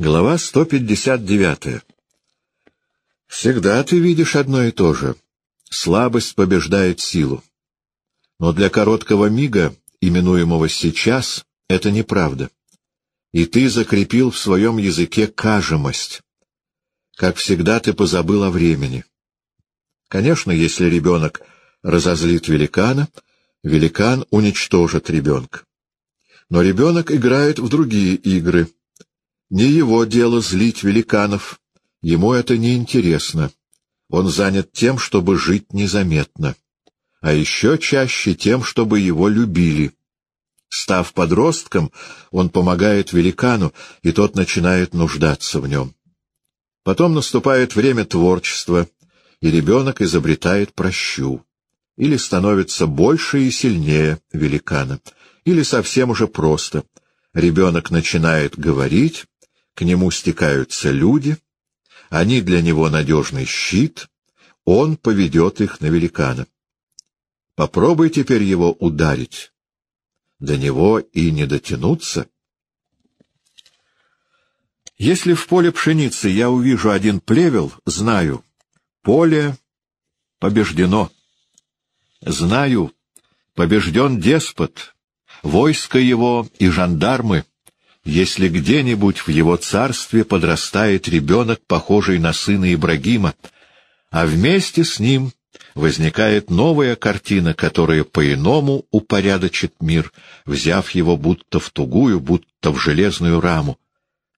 Глава 159. Всегда ты видишь одно и то же. Слабость побеждает силу. Но для короткого мига, именуемого «сейчас», это неправда. И ты закрепил в своем языке кажемость. Как всегда, ты позабыл о времени. Конечно, если ребенок разозлит великана, великан уничтожит ребенка. Но ребенок играет в другие игры — не его дело злить великанов, ему это не интересно. Он занят тем, чтобы жить незаметно, а еще чаще тем, чтобы его любили. Став подростком, он помогает великану, и тот начинает нуждаться в нем. Потом наступает время творчества, и ребенок изобретает прощу. Или становится больше и сильнее великана, или совсем уже просто. Ребенок начинает говорить, к нему стекаются люди, они для него надежный щит, он поведет их на великана. Попробуй теперь его ударить. До него и не дотянуться. Если в поле пшеницы я увижу один плевел, знаю, поле побеждено. Знаю, побежден деспот, войско его и жандармы — если где-нибудь в его царстве подрастает ребенок, похожий на сына Ибрагима, а вместе с ним возникает новая картина, которая по-иному упорядочит мир, взяв его будто в тугую, будто в железную раму.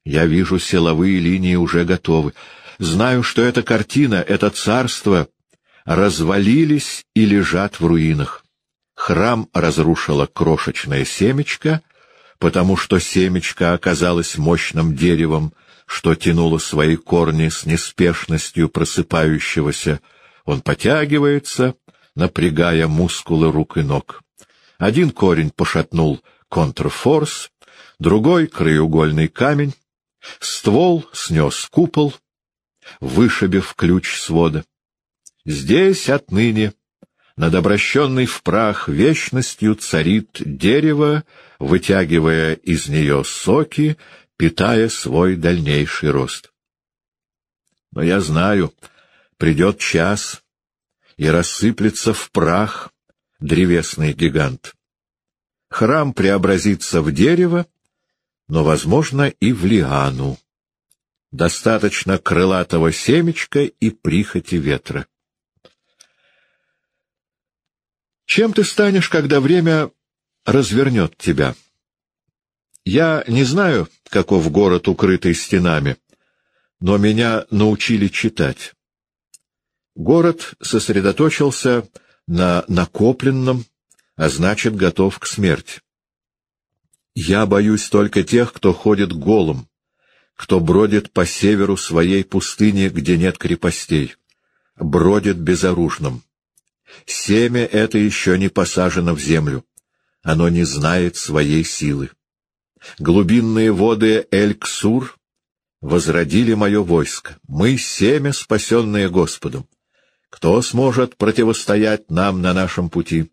Я вижу, силовые линии уже готовы. Знаю, что эта картина, это царство развалились и лежат в руинах. Храм разрушила крошечное семечко, потому что семечко оказалось мощным деревом, что тянуло свои корни с неспешностью просыпающегося. Он потягивается, напрягая мускулы рук и ног. Один корень пошатнул контрфорс, другой — краеугольный камень, ствол снес купол, вышибив ключ свода. Здесь отныне над обращенной в прах вечностью царит дерево, вытягивая из нее соки, питая свой дальнейший рост. Но я знаю, придет час, и рассыплется в прах древесный гигант. Храм преобразится в дерево, но, возможно, и в лиану. Достаточно крылатого семечка и прихоти ветра. Чем ты станешь, когда время развернет тебя? Я не знаю, каков город, укрытый стенами, но меня научили читать. Город сосредоточился на накопленном, а значит, готов к смерти. Я боюсь только тех, кто ходит голым, кто бродит по северу своей пустыни, где нет крепостей, бродит безоружным. Семя это еще не посажено в землю. Оно не знает своей силы. Глубинные воды Эль-Ксур возродили мое войско. Мы — семя, спасенное Господом. Кто сможет противостоять нам на нашем пути?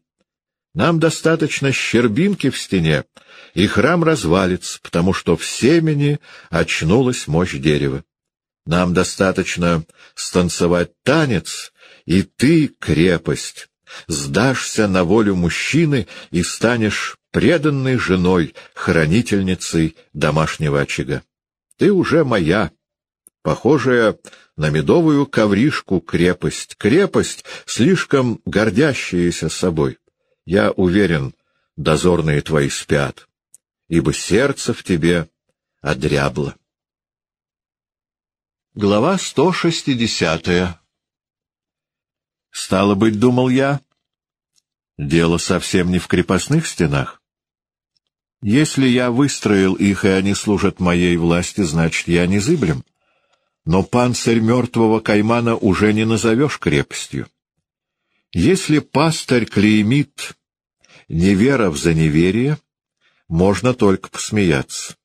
Нам достаточно щербинки в стене, и храм развалится, потому что в семени очнулась мощь дерева. Нам достаточно станцевать танец, и ты, крепость, сдашься на волю мужчины и станешь преданной женой, хранительницей домашнего очага. Ты уже моя, похожая на медовую ковришку крепость, крепость, слишком гордящаяся собой. Я уверен, дозорные твои спят, ибо сердце в тебе одрябло. Глава сто шестидесятая Стало быть, думал я, дело совсем не в крепостных стенах. Если я выстроил их, и они служат моей власти, значит, я не зыблем. Но панцирь мертвого каймана уже не назовешь крепостью. Если пастырь клеймит неверов за неверие, можно только посмеяться.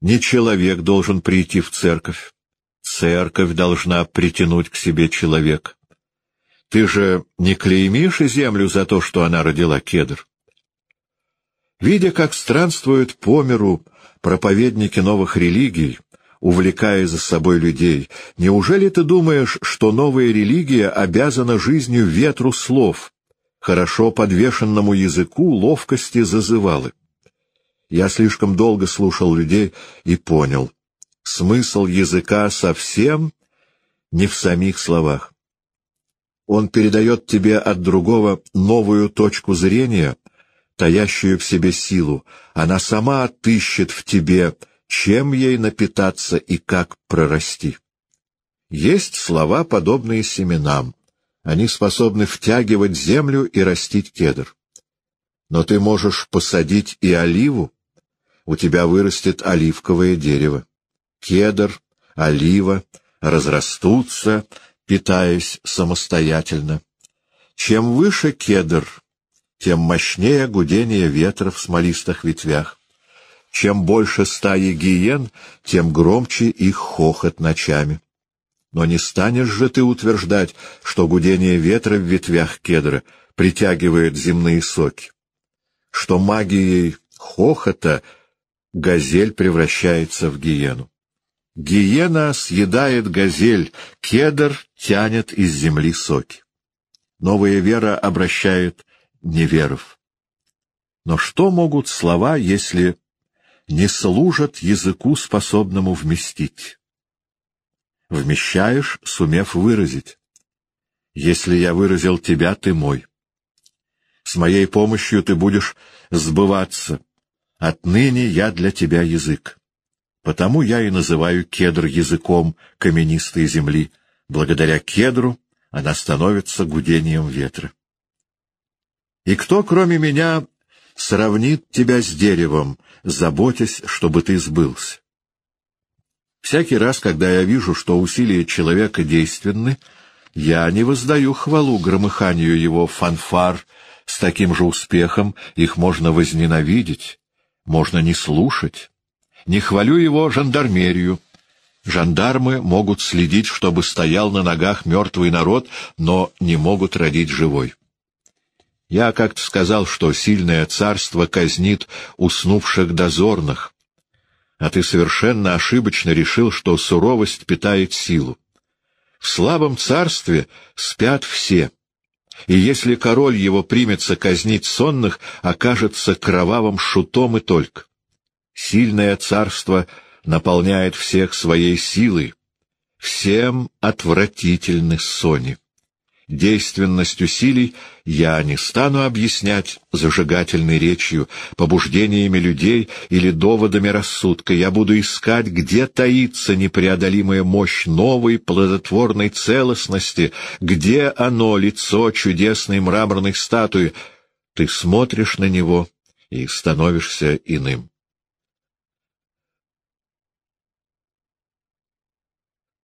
Не человек должен прийти в церковь. Церковь должна притянуть к себе человека. Ты же не клеймишь землю за то, что она родила кедр? Видя, как странствуют по миру проповедники новых религий, увлекая за собой людей. Неужели ты думаешь, что новая религия обязана жизнью ветру слов, хорошо подвешенному языку ловкости зазывалы? Я слишком долго слушал людей и понял. Смысл языка совсем не в самих словах. Он передает тебе от другого новую точку зрения, таящую в себе силу. Она сама отыщет в тебе, чем ей напитаться и как прорасти. Есть слова, подобные семенам. Они способны втягивать землю и растить кедр. Но ты можешь посадить и оливу, у тебя вырастет оливковое дерево. Кедр, олива разрастутся, питаясь самостоятельно. Чем выше кедр, тем мощнее гудение ветра в смолистых ветвях. Чем больше стаи гиен, тем громче их хохот ночами. Но не станешь же ты утверждать, что гудение ветра в ветвях кедра притягивает земные соки, что магией хохота газель превращается в гиену. Гиена съедает газель, кедр тянет из земли соки. Новая вера обращает неверов. Но что могут слова, если не служат языку, способному вместить? Вмещаешь, сумев выразить. Если я выразил тебя, ты мой. С моей помощью ты будешь сбываться. Отныне я для тебя язык. Потому я и называю кедр языком каменистой земли. Благодаря кедру она становится гудением ветра. И кто, кроме меня, сравнит тебя с деревом, заботясь, чтобы ты сбылся? Всякий раз, когда я вижу, что усилия человека действенны, я не воздаю хвалу громыханию его фанфар, с таким же успехом их можно возненавидеть, можно не слушать. Не хвалю его жандармерию. Жандармы могут следить, чтобы стоял на ногах мертвый народ, но не могут родить живой. Я как-то сказал, что сильное царство казнит уснувших дозорных, а ты совершенно ошибочно решил, что суровость питает силу. В слабом царстве спят все, и если король его примется казнить сонных, окажется кровавым шутом и только. Сильное царство наполняет всех своей силой, всем отвратительны сони. Действенность усилий я не стану объяснять зажигательной речью, побуждениями людей или доводами рассудка. Я буду искать, где таится непреодолимая мощь новой плодотворной целостности, где оно, лицо чудесной мраморной статуи. Ты смотришь на него и становишься иным.